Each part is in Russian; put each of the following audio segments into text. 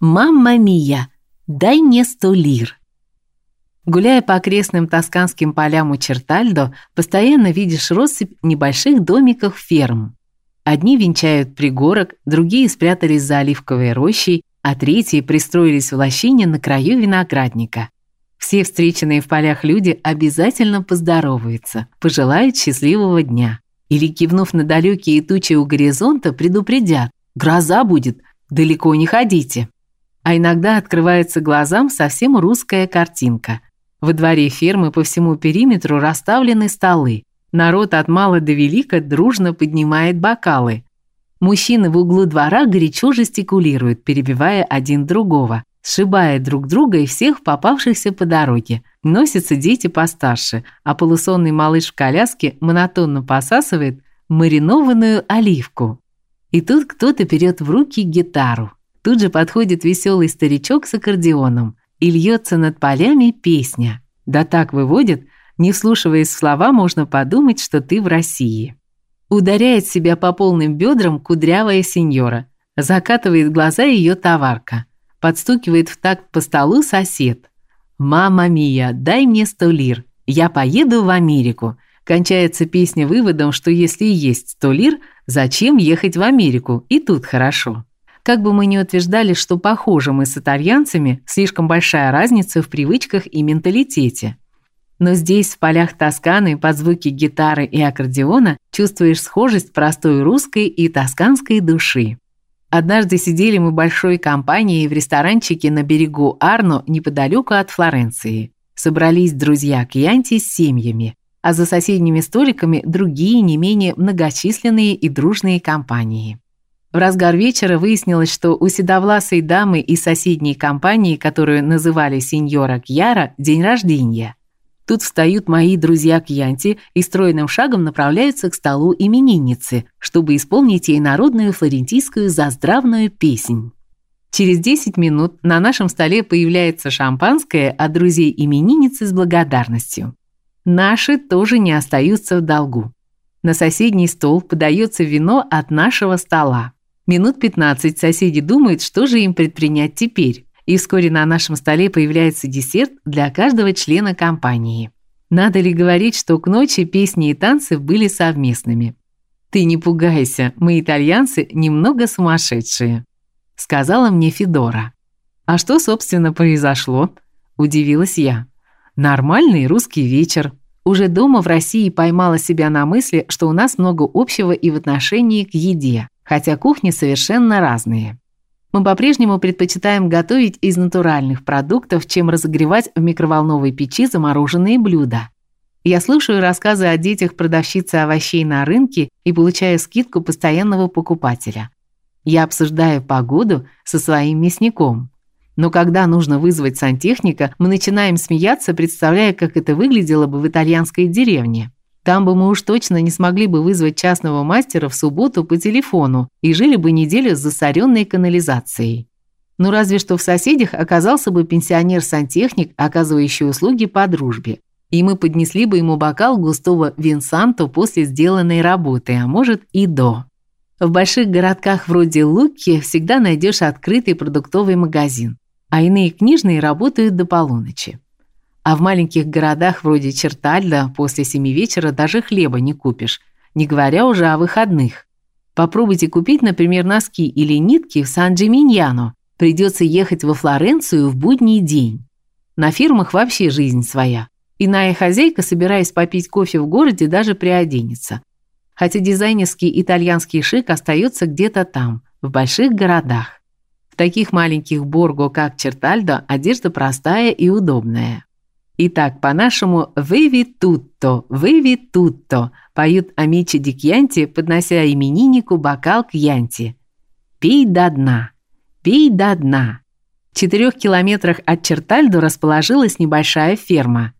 «Мамма мия, дай мне сто лир». Гуляя по окрестным тосканским полям у Чертальдо, постоянно видишь россыпь небольших домиков-ферм. Одни венчают пригорок, другие спрятались за оливковой рощей, а третьи пристроились в лощине на краю виноградника. Все встреченные в полях люди обязательно поздороваются, пожелают счастливого дня. Или, кивнув на далекие тучи у горизонта, предупредят «Гроза будет, далеко не ходите». А иногда открывается глазам совсем русская картинка. Во дворе фермы по всему периметру расставлены столы. Народ от мала до велика дружно поднимает бокалы. Мужчины в углу двора горячо жестикулируют, перебивая один другого сшибая друг друга и всех попавшихся по дороге. Носятся дети постарше, а полусонный малыш в коляске монотонно посасывает маринованную оливку. И тут кто-то берет в руки гитару. Тут же подходит веселый старичок с аккордеоном, и льется над полями песня. Да так выводит, не вслушиваясь в слова, можно подумать, что ты в России. Ударяет себя по полным бедрам кудрявая сеньора. Закатывает глаза ее товарка. Подстукивает в такт по столу сосед. «Мама мия, дай мне сто лир, я поеду в Америку». Кончается песня выводом, что если есть сто лир, зачем ехать в Америку, и тут хорошо. Как бы мы ни утверждали, что похожи мы с итальянцами, слишком большая разница в привычках и менталитете. Но здесь, в полях Тосканы, под звуки гитары и аккордеона, чувствуешь схожесть простой русской и тосканской души. Однажды сидели мы большой компанией в ресторанчике на берегу Арно, неподалеку от Флоренции. Собрались друзья Кьянти с семьями, а за соседними столиками другие не менее многочисленные и дружные компании. В разгар вечера выяснилось, что у седовласой дамы из соседней компании, которую называли сеньора Кьяра, день рождения. Тут встают мои друзья Кьянти и стройным шагом направляются к столу именинницы, чтобы исполнить ей народную флорентийскую заздравную песнь. Через 10 минут на нашем столе появляется шампанское от друзей именинницы с благодарностью. Наши тоже не остаются в долгу. На соседний стол подается вино от нашего стола. Минут 15 соседи думают, что же им предпринять теперь и вскоре на нашем столе появляется десерт для каждого члена компании. Надо ли говорить, что к ночи песни и танцы были совместными? Ты не пугайся, мы итальянцы немного сумасшедшие, сказала мне Федора. А что, собственно, произошло? удивилась я. Нормальный русский вечер. Уже дома в России поймала себя на мысли, что у нас много общего и в отношении к еде, хотя кухни совершенно разные. Мы по-прежнему предпочитаем готовить из натуральных продуктов, чем разогревать в микроволновой печи замороженные блюда. Я слушаю рассказы о детях продавщицы овощей на рынке и получаю скидку постоянного покупателя. Я обсуждаю погоду со своим мясником. Но когда нужно вызвать сантехника, мы начинаем смеяться, представляя, как это выглядело бы в итальянской деревне. Там бы мы уж точно не смогли бы вызвать частного мастера в субботу по телефону и жили бы неделю с засоренной канализацией. Ну разве что в соседях оказался бы пенсионер-сантехник, оказывающий услуги по дружбе. И мы поднесли бы ему бокал густого винсанто после сделанной работы, а может и до. В больших городках вроде Луки всегда найдешь открытый продуктовый магазин, а иные книжные работают до полуночи. А в маленьких городах вроде Чертальда после семи вечера даже хлеба не купишь, не говоря уже о выходных. Попробуйте купить, например, носки или нитки в Сан-Джиминьяно. Придется ехать во Флоренцию в будний день. На фирмах вообще жизнь своя. Иная хозяйка, собираясь попить кофе в городе, даже приоденется. Хотя дизайнерский итальянский шик остается где-то там, в больших городах. В таких маленьких борго, как Чертальдо, одежда простая и удобная. Итак, по-нашему «Виви тутто, виви тутто» поют амичи ди Кьянти, поднося имениннику бокал к Янти. «Пей до дна, пей до дна». В четырех километрах от Чертальдо расположилась небольшая ферма.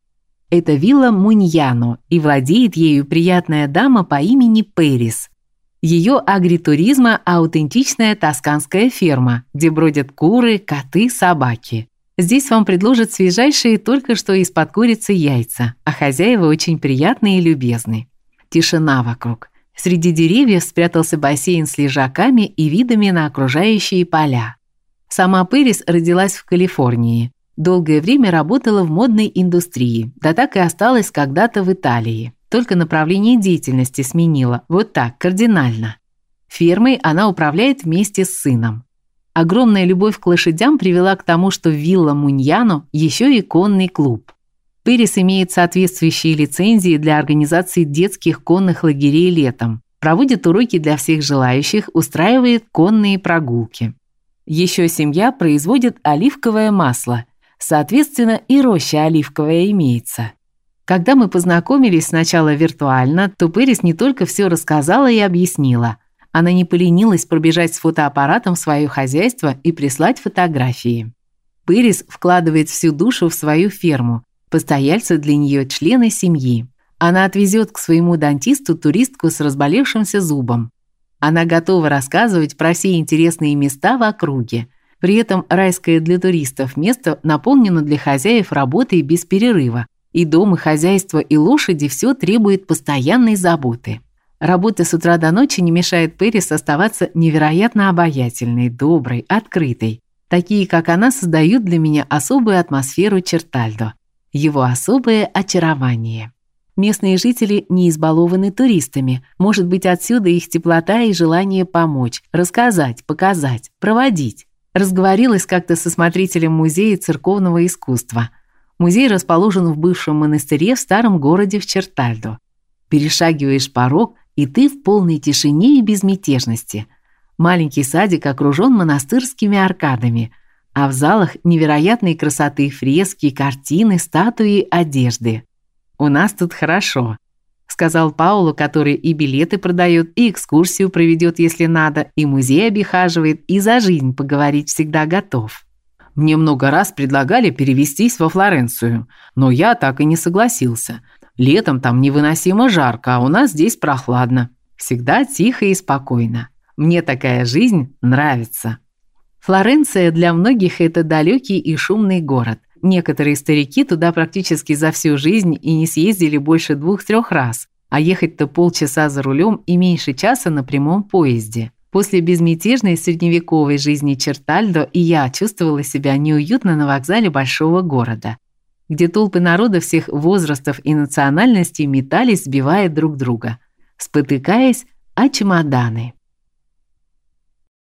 Это вилла Муньяно, и владеет ею приятная дама по имени Перис. Ее агритуризма аутентичная тосканская ферма, где бродят куры, коты, собаки. Здесь вам предложат свежайшие только что из-под курицы яйца, а хозяева очень приятные и любезны. Тишина вокруг. Среди деревьев спрятался бассейн с лежаками и видами на окружающие поля. Сама Пэрис родилась в Калифорнии. Долгое время работала в модной индустрии, да так и осталась когда-то в Италии. Только направление деятельности сменила, вот так, кардинально. Фермой она управляет вместе с сыном. Огромная любовь к лошадям привела к тому, что вилла Муньяно еще и конный клуб. Пэрис имеет соответствующие лицензии для организации детских конных лагерей летом, проводит уроки для всех желающих, устраивает конные прогулки. Еще семья производит оливковое масло. Соответственно, и роща оливковая имеется. Когда мы познакомились сначала виртуально, то Пэрис не только все рассказала и объяснила. Она не поленилась пробежать с фотоаппаратом свое хозяйство и прислать фотографии. Пэрис вкладывает всю душу в свою ферму. Постояльцы для нее члены семьи. Она отвезет к своему дантисту туристку с разболевшимся зубом. Она готова рассказывать про все интересные места в округе. При этом райское для туристов место наполнено для хозяев работой без перерыва. И дом, и хозяйство, и лошади все требует постоянной заботы. Работа с утра до ночи не мешает Пэрис оставаться невероятно обаятельной, доброй, открытой. Такие, как она, создают для меня особую атмосферу Чертальдо. Его особое очарование. Местные жители не избалованы туристами. Может быть, отсюда их теплота и желание помочь, рассказать, показать, проводить. Разговорилась как-то со смотрителем музея церковного искусства. Музей расположен в бывшем монастыре в старом городе в Чертальдо. Перешагиваешь порог, и ты в полной тишине и безмятежности. Маленький садик окружен монастырскими аркадами, а в залах невероятной красоты фрески, картины, статуи, одежды. У нас тут хорошо, сказал Паулу, который и билеты продает, и экскурсию проведет, если надо, и музей обихаживает, и за жизнь поговорить всегда готов. Мне много раз предлагали перевестись во Флоренцию, но я так и не согласился. Летом там невыносимо жарко, а у нас здесь прохладно. Всегда тихо и спокойно. Мне такая жизнь нравится. Флоренция для многих это далекий и шумный город. Некоторые старики туда практически за всю жизнь и не съездили больше двух-трех раз, а ехать-то полчаса за рулем и меньше часа на прямом поезде. После безмятежной средневековой жизни Чертальдо и я чувствовала себя неуютно на вокзале большого города, где толпы народа всех возрастов и национальностей метались, сбивая друг друга, спотыкаясь о чемоданы.